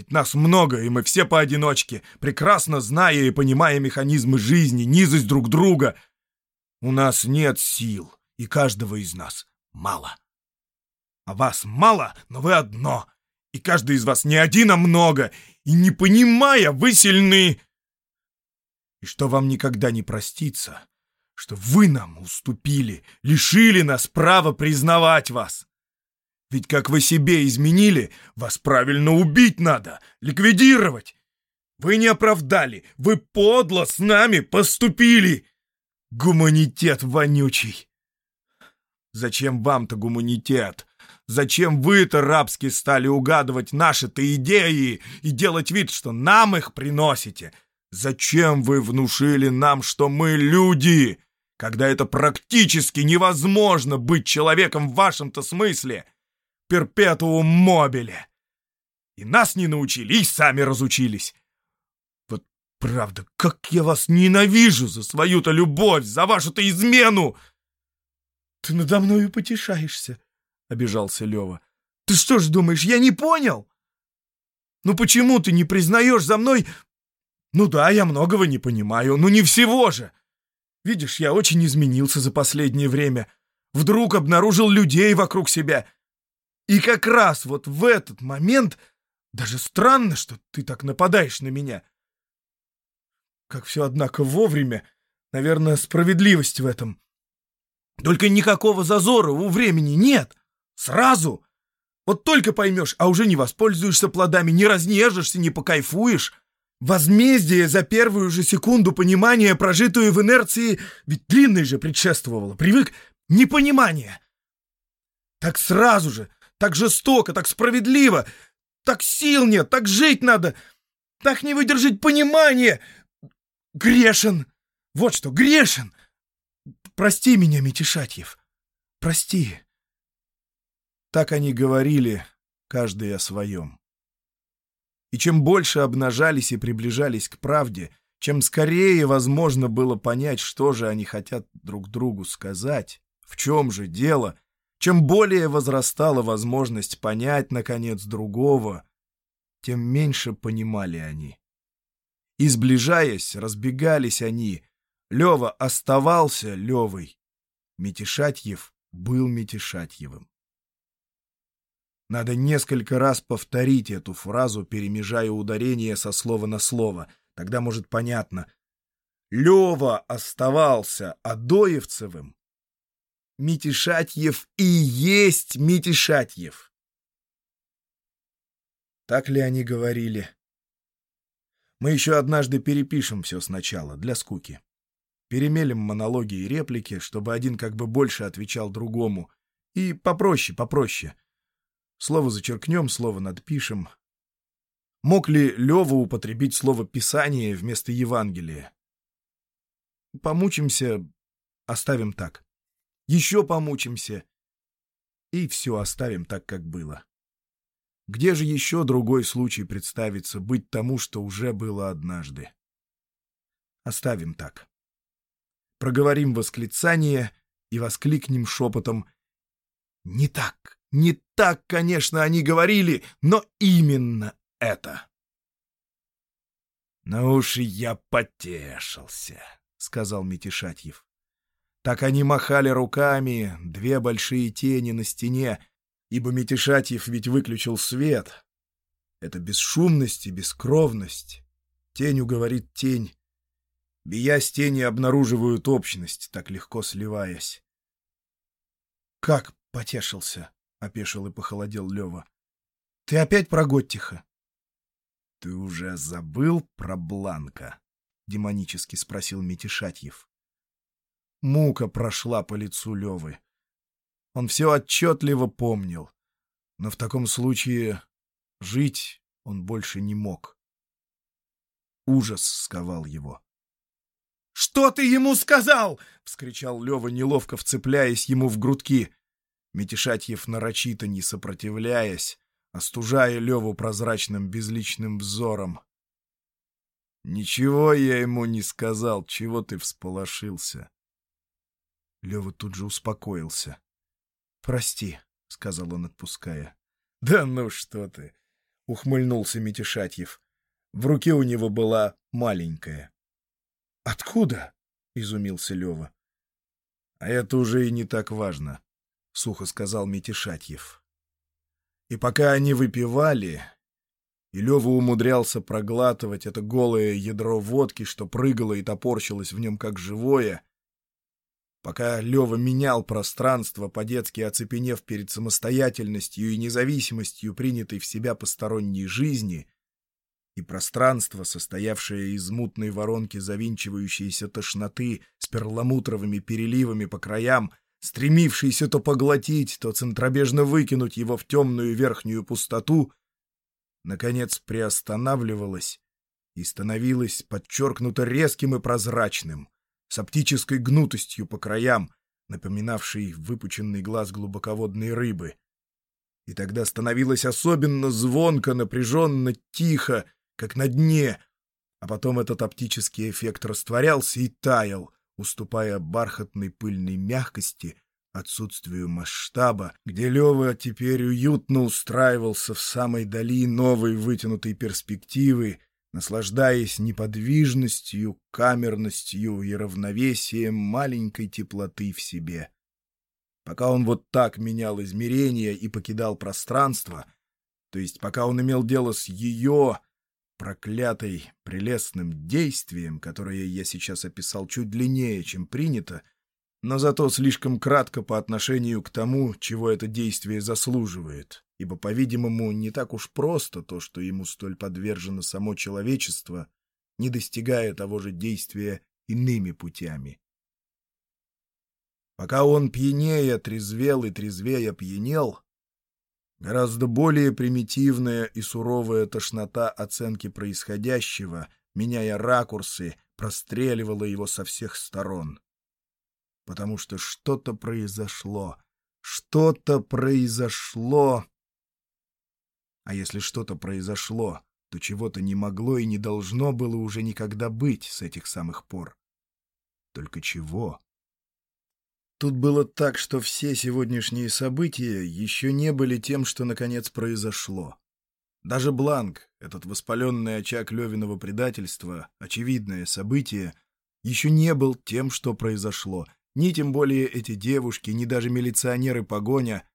Ведь нас много, и мы все поодиночке, прекрасно зная и понимая механизмы жизни, низость друг друга — у нас нет сил, и каждого из нас мало. А вас мало, но вы одно. И каждый из вас не один, а много. И не понимая, вы сильны. И что вам никогда не простится, что вы нам уступили, лишили нас права признавать вас. Ведь как вы себе изменили, вас правильно убить надо, ликвидировать. Вы не оправдали, вы подло с нами поступили. Гуманитет вонючий! Зачем вам-то гуманитет? Зачем вы-то рабски стали угадывать наши-то идеи и делать вид, что нам их приносите? Зачем вы внушили нам, что мы люди, когда это практически невозможно быть человеком в вашем-то смысле? Перпетуум мобиле. И нас не научили, и сами разучились. Правда, как я вас ненавижу за свою-то любовь, за вашу-то измену!» «Ты надо мною потешаешься», — обижался Лева. «Ты что ж думаешь, я не понял? Ну почему ты не признаешь за мной... Ну да, я многого не понимаю, но не всего же. Видишь, я очень изменился за последнее время. Вдруг обнаружил людей вокруг себя. И как раз вот в этот момент... Даже странно, что ты так нападаешь на меня. Как все, однако, вовремя. Наверное, справедливость в этом. Только никакого зазора у времени нет. Сразу. Вот только поймешь, а уже не воспользуешься плодами, не разнежишься, не покайфуешь. Возмездие за первую же секунду понимания, прожитую в инерции, ведь длинной же предшествовало, привык, непонимание. Так сразу же, так жестоко, так справедливо, так сил нет, так жить надо, так не выдержать понимания, Грешен! Вот что, грешен! Прости меня, Митишатьев! Прости!» Так они говорили, каждый о своем. И чем больше обнажались и приближались к правде, чем скорее возможно было понять, что же они хотят друг другу сказать, в чем же дело, чем более возрастала возможность понять, наконец, другого, тем меньше понимали они. И сближаясь, разбегались они. Лева оставался Левой. Метишатьев был Метишатьевым. Надо несколько раз повторить эту фразу, перемежая ударение со слова на слово. Тогда, может, понятно. Лева оставался Адоевцевым. Митишатьев и есть Митишатьев. Так ли они говорили? Мы еще однажды перепишем все сначала, для скуки. Перемелем монологи и реплики, чтобы один как бы больше отвечал другому. И попроще, попроще. Слово зачеркнем, слово надпишем. Мог ли Лева употребить слово «писание» вместо Евангелия? Помучимся, оставим так. Еще помучимся. И все оставим так, как было. Где же еще другой случай представится быть тому, что уже было однажды? Оставим так. Проговорим восклицание и воскликнем шепотом «Не так, не так, конечно, они говорили, но именно это!» «Ну уж и я потешился», — сказал Митишатьев. Так они махали руками, две большие тени на стене, ибо Митишатьев ведь выключил свет. Это бесшумность и бескровность. Тенью говорит тень. Биясь тени обнаруживают общность, так легко сливаясь. — Как потешился? — опешил и похолодел Лева. — Ты опять про Готтиха? — Ты уже забыл про Бланка? — демонически спросил Митишатьев. Мука прошла по лицу Левы. Он все отчетливо помнил. Но в таком случае жить он больше не мог. Ужас сковал его. «Что ты ему сказал?» — вскричал Лева, неловко вцепляясь ему в грудки. Метишатьев нарочито не сопротивляясь, остужая Леву прозрачным безличным взором. «Ничего я ему не сказал, чего ты всполошился?» Лева тут же успокоился. «Прости», — сказал он, отпуская. «Да ну что ты!» — ухмыльнулся Митишатьев. В руке у него была маленькая. «Откуда?» — изумился Лева. «А это уже и не так важно», — сухо сказал Митишатьев. И пока они выпивали, и Лева умудрялся проглатывать это голое ядро водки, что прыгало и топорщилось в нем как живое, Пока Лева менял пространство, по-детски оцепенев перед самостоятельностью и независимостью принятой в себя посторонней жизни, и пространство, состоявшее из мутной воронки завинчивающейся тошноты с перламутровыми переливами по краям, стремившейся то поглотить, то центробежно выкинуть его в темную верхнюю пустоту, наконец приостанавливалось и становилось подчеркнуто резким и прозрачным — с оптической гнутостью по краям, напоминавшей выпученный глаз глубоководной рыбы. И тогда становилось особенно звонко, напряженно, тихо, как на дне, а потом этот оптический эффект растворялся и таял, уступая бархатной пыльной мягкости, отсутствию масштаба, где Лева теперь уютно устраивался в самой дали новой вытянутой перспективы, наслаждаясь неподвижностью, камерностью и равновесием маленькой теплоты в себе. Пока он вот так менял измерения и покидал пространство, то есть пока он имел дело с ее проклятой прелестным действием, которое я сейчас описал чуть длиннее, чем принято, но зато слишком кратко по отношению к тому, чего это действие заслуживает, ибо, по-видимому, не так уж просто то, что ему столь подвержено само человечество, не достигая того же действия иными путями. Пока он пьянее трезвел и трезвее пьянел, гораздо более примитивная и суровая тошнота оценки происходящего, меняя ракурсы, простреливала его со всех сторон. потому что что-то произошло. Что-то произошло. А если что-то произошло, то чего-то не могло и не должно было уже никогда быть с этих самых пор. Только чего? Тут было так, что все сегодняшние события еще не были тем, что наконец произошло. Даже Бланк, этот воспаленный очаг Левиного предательства, очевидное событие, еще не был тем, что произошло. Ни тем более эти девушки, ни даже милиционеры погоня.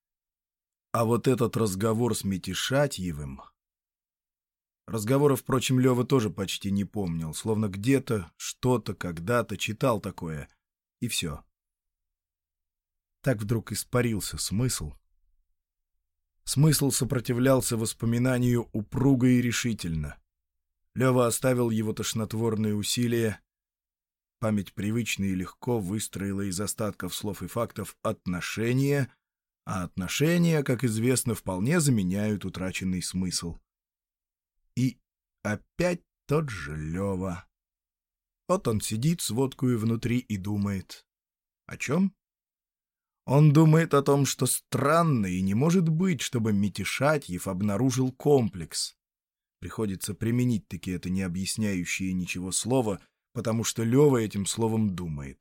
А вот этот разговор с Метишатьевым... Разговора, впрочем, Лева тоже почти не помнил, словно где-то, что-то, когда-то читал такое, и все. Так вдруг испарился смысл. Смысл сопротивлялся воспоминанию упруго и решительно. Лева оставил его тошнотворные усилия. Память привычно и легко выстроила из остатков слов и фактов отношения, а отношения, как известно, вполне заменяют утраченный смысл. И опять тот же Лева. Вот он сидит с водкой внутри и думает. О чем? Он думает о том, что странно и не может быть, чтобы Митишатьев обнаружил комплекс. Приходится применить таки это не объясняющее ничего слово, потому что Лева этим словом думает.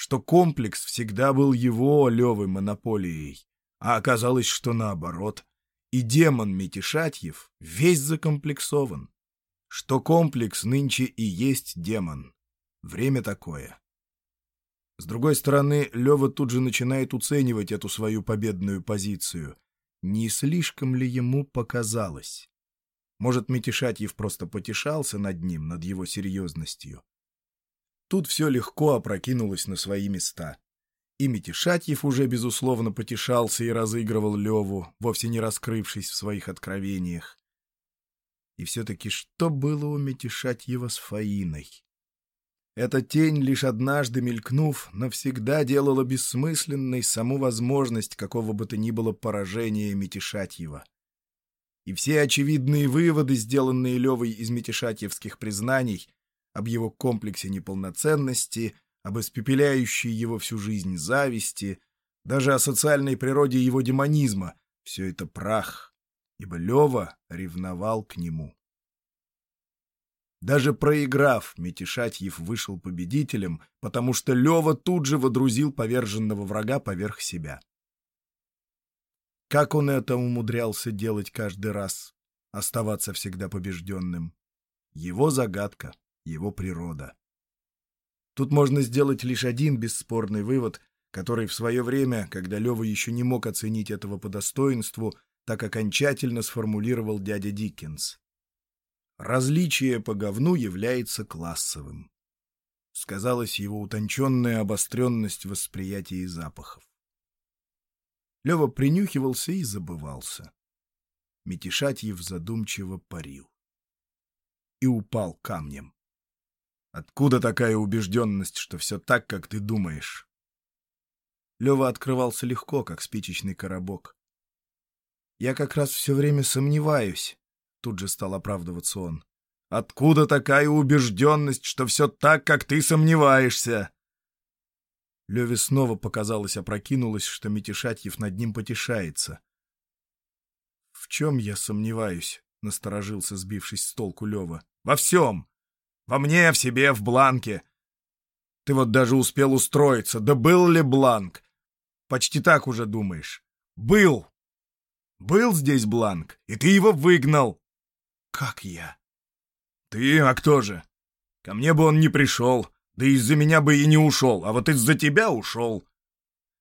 Что комплекс всегда был его, Левы, монополией, а оказалось, что наоборот — и демон Метишатьев весь закомплексован. Что комплекс нынче и есть демон. Время такое. С другой стороны, Лева тут же начинает уценивать эту свою победную позицию. Не слишком ли ему показалось? Может, Метишатьев просто потешался над ним, над его серьезностью? Тут все легко опрокинулось на свои места. И Митишатьев уже, безусловно, потешался и разыгрывал Леву, вовсе не раскрывшись в своих откровениях. И все-таки что было у Митишатьева с Фаиной? Эта тень, лишь однажды мелькнув, навсегда делала бессмысленной саму возможность какого бы то ни было поражения Митишатьева. И все очевидные выводы, сделанные Левой из Митишатьевских признаний об его комплексе неполноценности — об испепеляющей его всю жизнь зависти, даже о социальной природе его демонизма. Все это прах, ибо Лева ревновал к нему. Даже проиграв, Метишатьев вышел победителем, потому что Лева тут же водрузил поверженного врага поверх себя. Как он это умудрялся делать каждый раз, оставаться всегда побежденным? Его загадка, его природа. Тут можно сделать лишь один бесспорный вывод, который в свое время, когда Лева еще не мог оценить этого по достоинству, так окончательно сформулировал дядя Диккенс. Различие по говну является классовым. Сказалась его утонченная обостренность восприятия запахов. Лева принюхивался и забывался. Метишатьев задумчиво парил. И упал камнем. Откуда такая убежденность, что все так, как ты думаешь? Лева открывался легко, как спичечный коробок. «Я как раз все время сомневаюсь», — тут же стал оправдываться он. «Откуда такая убежденность, что все так, как ты сомневаешься?» Леве снова показалось, опрокинулось, что Митишатьев над ним потешается. «В чем я сомневаюсь?» — насторожился, сбившись с толку Лева. «Во всем! Во мне, в себе, в бланке. Ты вот даже успел устроиться. Да был ли бланк? Почти так уже думаешь. Был. Был здесь бланк, и ты его выгнал. Как я? Ты, а кто же? Ко мне бы он не пришел, да из-за меня бы и не ушел, а вот из-за тебя ушел.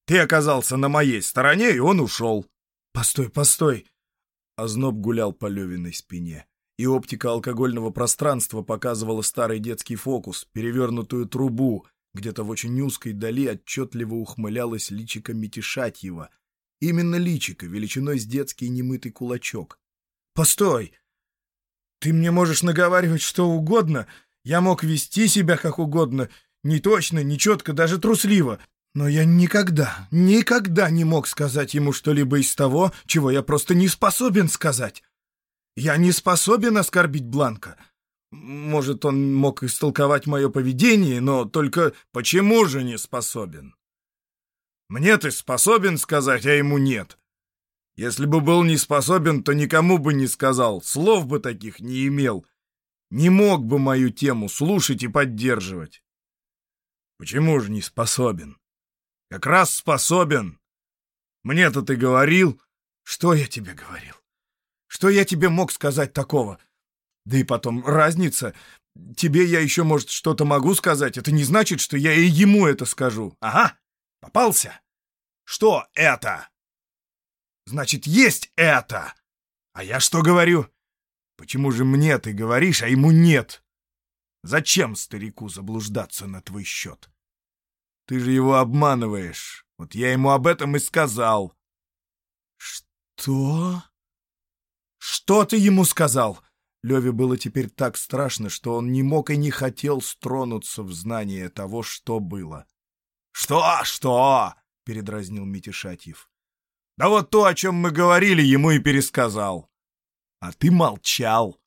Ты оказался на моей стороне, и он ушел. Постой, постой. Озноб гулял по Левиной спине и оптика алкогольного пространства показывала старый детский фокус, перевернутую трубу, где-то в очень узкой дали отчетливо ухмылялась личико Митишатьева. Именно личико, величиной с детский немытый кулачок. «Постой! Ты мне можешь наговаривать что угодно. Я мог вести себя как угодно, не точно, не четко, даже трусливо. Но я никогда, никогда не мог сказать ему что-либо из того, чего я просто не способен сказать. Я не способен оскорбить Бланка. Может, он мог истолковать мое поведение, но только почему же не способен? Мне ты способен сказать, а ему нет. Если бы был не способен, то никому бы не сказал, слов бы таких не имел, не мог бы мою тему слушать и поддерживать. Почему же не способен? Как раз способен. Мне-то ты говорил. Что я тебе говорил? Что я тебе мог сказать такого? Да и потом, разница. Тебе я еще, может, что-то могу сказать. Это не значит, что я и ему это скажу. Ага, попался. Что это? Значит, есть это. А я что говорю? Почему же мне ты говоришь, а ему нет? Зачем старику заблуждаться на твой счет? Ты же его обманываешь. Вот я ему об этом и сказал. Что? Что ты ему сказал? Леве было теперь так страшно, что он не мог и не хотел стронуться в знание того, что было. «Что? Что?» — передразнил Митишатьев. «Да вот то, о чем мы говорили, ему и пересказал. А ты молчал.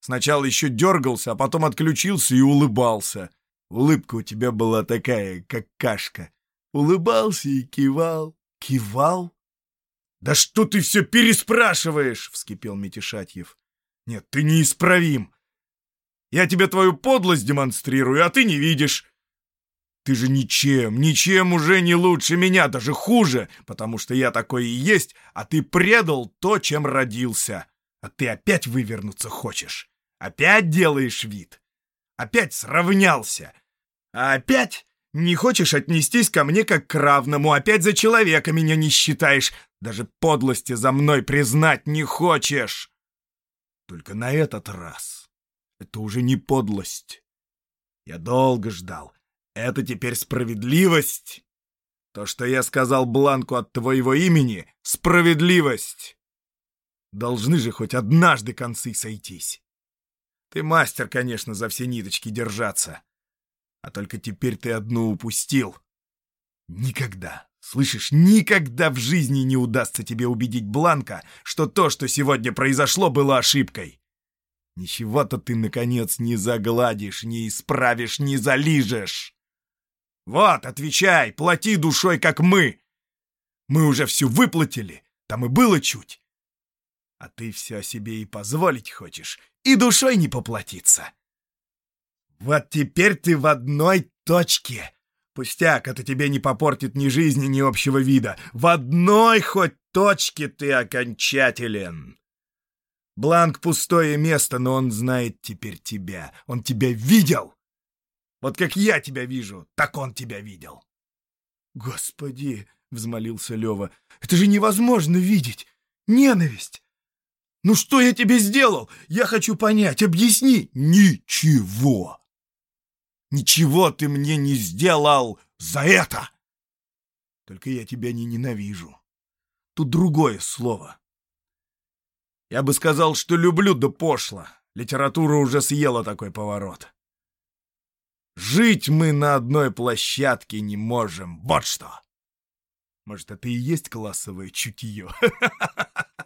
Сначала еще дергался, а потом отключился и улыбался. Улыбка у тебя была такая, как кашка. Улыбался и кивал. Кивал? «Да что ты все переспрашиваешь?» — вскипел Митишатьев. «Нет, ты неисправим. Я тебе твою подлость демонстрирую, а ты не видишь. Ты же ничем, ничем уже не лучше меня, даже хуже, потому что я такой и есть, а ты предал то, чем родился. А ты опять вывернуться хочешь. Опять делаешь вид. Опять сравнялся. А опять не хочешь отнестись ко мне как к равному, опять за человека меня не считаешь, даже подлости за мной признать не хочешь. Только на этот раз это уже не подлость. Я долго ждал. Это теперь справедливость. То, что я сказал Бланку от твоего имени — справедливость. Должны же хоть однажды концы сойтись. Ты мастер, конечно, за все ниточки держаться. А только теперь ты одну упустил. Никогда, слышишь, никогда в жизни не удастся тебе убедить Бланка, что то, что сегодня произошло, было ошибкой. Ничего-то ты, наконец, не загладишь, не исправишь, не залижешь. Вот, отвечай, плати душой, как мы. Мы уже все выплатили, там и было чуть. А ты все себе и позволить хочешь, и душой не поплатиться. Вот теперь ты в одной точке. Пустяк, это тебе не попортит ни жизни, ни общего вида. В одной хоть точке ты окончателен. Бланк — пустое место, но он знает теперь тебя. Он тебя видел. Вот как я тебя вижу, так он тебя видел. «Господи!» — взмолился Лева. «Это же невозможно видеть! Ненависть! Ну что я тебе сделал? Я хочу понять, объясни!» «Ничего!» Ничего ты мне не сделал за это! Только я тебя не ненавижу. Тут другое слово. Я бы сказал, что люблю да пошло. Литература уже съела такой поворот. Жить мы на одной площадке не можем. Вот что. Может, это и есть классовое чутье?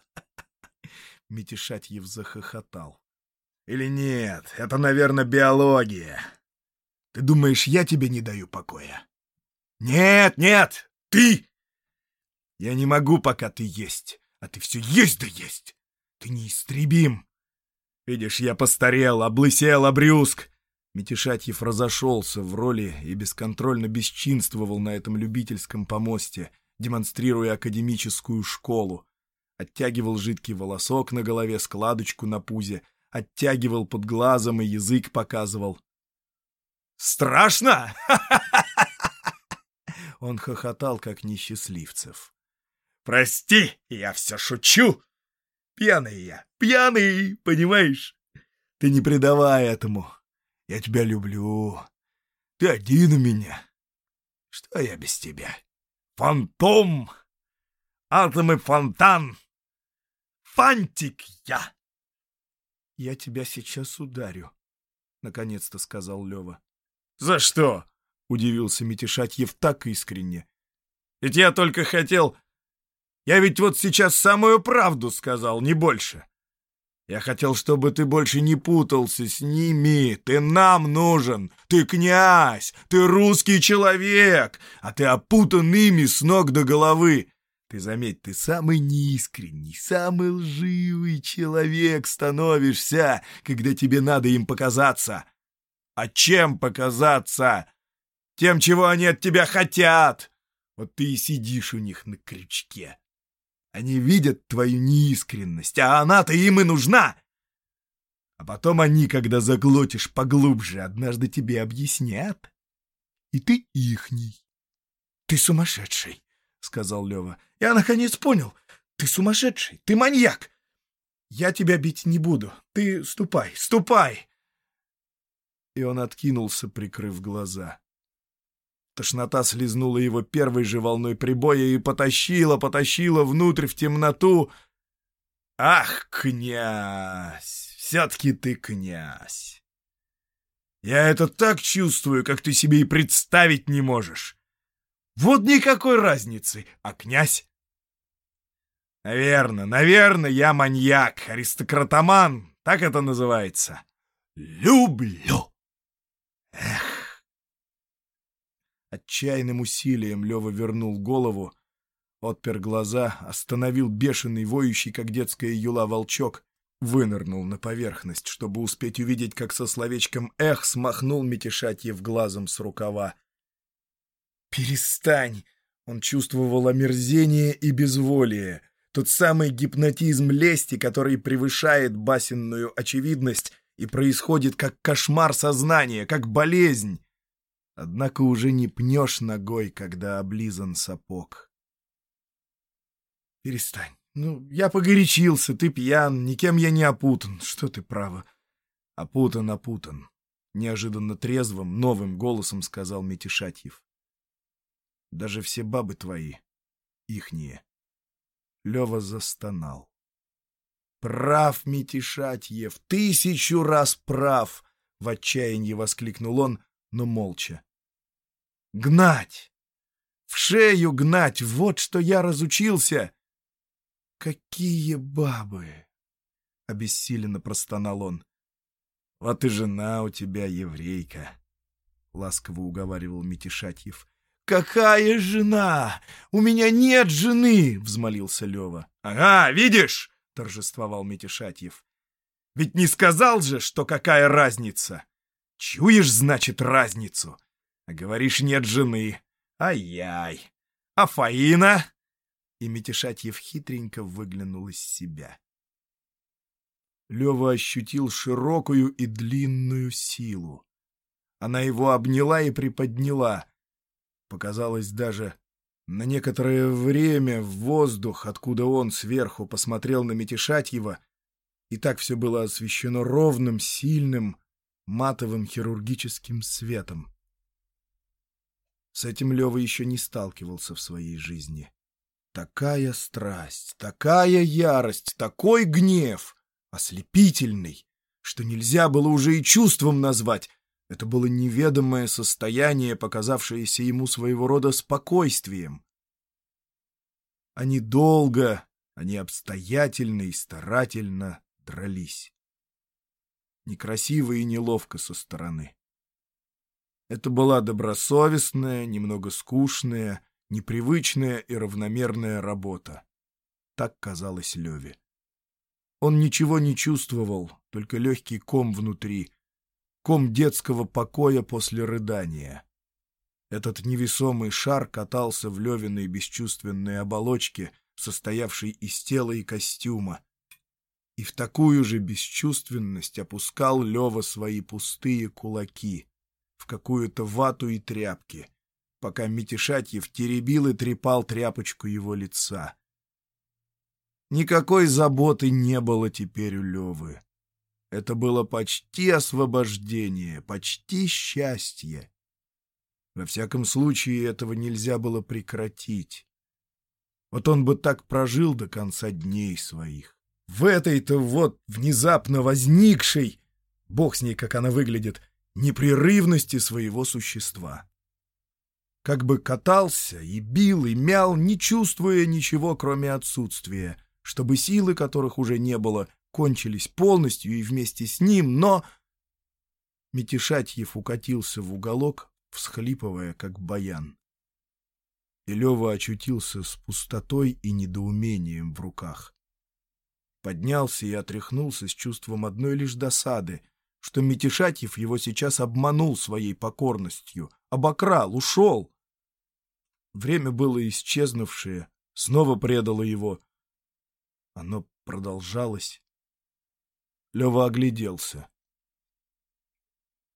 [laughs] Митишатьев захохотал. Или нет, это, наверное, биология. Ты думаешь, я тебе не даю покоя? Нет, нет, ты! Я не могу, пока ты есть, а ты все есть да есть. Ты неистребим. Видишь, я постарел, облысел, обрюзг. Метишатьев разошелся в роли и бесконтрольно бесчинствовал на этом любительском помосте, демонстрируя академическую школу. Оттягивал жидкий волосок на голове, складочку на пузе, оттягивал под глазом и язык показывал. Страшно? [laughs] Он хохотал, как несчастливцев. Прости, я все шучу. Пьяный я, пьяный, понимаешь? Ты не предавай этому. Я тебя люблю. Ты один у меня. Что я без тебя? Фантом! Атом и фонтан! Фантик я! Я тебя сейчас ударю, — наконец-то сказал Лева. «За что?» — удивился Митишатьев так искренне. «Ведь я только хотел... Я ведь вот сейчас самую правду сказал, не больше. Я хотел, чтобы ты больше не путался с ними. Ты нам нужен. Ты князь. Ты русский человек. А ты опутан ими с ног до головы. Ты заметь, ты самый неискренний, самый лживый человек становишься, когда тебе надо им показаться. А чем показаться? Тем, чего они от тебя хотят. Вот ты и сидишь у них на крючке. Они видят твою неискренность, а она-то им и нужна. А потом они, когда заглотишь поглубже, однажды тебе объяснят. И ты ихний. — Ты сумасшедший, — сказал Лева. — Я наконец понял. Ты сумасшедший, ты маньяк. Я тебя бить не буду. Ты ступай, ступай. И он откинулся, прикрыв глаза. Тошнота слезнула его первой же волной прибоя и потащила, потащила внутрь в темноту. «Ах, князь! Все-таки ты князь! Я это так чувствую, как ты себе и представить не можешь. Вот никакой разницы, а князь...» «Наверно, наверно, я маньяк, аристократоман, так это называется. Люблю!» «Эх!» Отчаянным усилием Лева вернул голову, отпер глаза, остановил бешеный, воющий, как детская юла, волчок, вынырнул на поверхность, чтобы успеть увидеть, как со словечком «эх» смахнул Метишатьев глазом с рукава. «Перестань!» Он чувствовал омерзение и безволие, тот самый гипнотизм лести, который превышает басенную очевидность и происходит как кошмар сознания, как болезнь. Однако уже не пнешь ногой, когда облизан сапог. Перестань. Ну, я погорячился, ты пьян, никем я не опутан. Что ты право? Опутан, опутан. Неожиданно трезвым, новым голосом сказал Метишатьев. Даже все бабы твои, ихние. Лева застонал. «Прав, Метишатьев, тысячу раз прав!» — в отчаянии воскликнул он, но молча. Гнать! В шею гнать! Вот что я разучился! Какие бабы! — обессиленно простонал он. — Вот и жена у тебя еврейка, — ласково уговаривал Митишатьев. — Какая жена? У меня нет жены! — взмолился Лева. — Ага, видишь? — торжествовал Митишатьев. — Ведь не сказал же, что какая разница? Чуешь, значит, разницу? А говоришь, нет жены. Ай-яй. А Фаина? И Метишатьев хитренько выглянул из себя. Лева ощутил широкую и длинную силу. Она его обняла и приподняла. Показалось даже на некоторое время в воздух, откуда он сверху посмотрел на Метишатьева, и так все было освещено ровным, сильным, матовым хирургическим светом. С этим Лева еще не сталкивался в своей жизни. Такая страсть, такая ярость, такой гнев, ослепительный, что нельзя было уже и чувством назвать. Это было неведомое состояние, показавшееся ему своего рода спокойствием. Они долго, они обстоятельно и старательно дрались. Некрасиво и неловко со стороны. Это была добросовестная, немного скучная, непривычная и равномерная работа. Так казалось Леве. Он ничего не чувствовал, только легкий ком внутри, ком детского покоя после рыдания. Этот невесомый шар катался в Левиной бесчувственной оболочке, состоявшей из тела и костюма. И в такую же бесчувственность опускал Лева свои пустые кулаки в какую-то вату и тряпки, пока Митишатьев теребил и трепал тряпочку его лица. Никакой заботы не было теперь у Левы. Это было почти освобождение, почти счастье. Во всяком случае, этого нельзя было прекратить. Вот он бы так прожил до конца дней своих. В этой-то вот внезапно возникшей, бог с ней, как она выглядит, непрерывности своего существа. Как бы катался и бил и мял, не чувствуя ничего, кроме отсутствия, чтобы силы, которых уже не было, кончились полностью и вместе с ним, но... Метишатьев укатился в уголок, всхлипывая, как баян. И Лева очутился с пустотой и недоумением в руках. Поднялся и отряхнулся с чувством одной лишь досады, что Митишатьев его сейчас обманул своей покорностью, обокрал, ушел. Время было исчезнувшее, снова предало его. Оно продолжалось. Лева огляделся.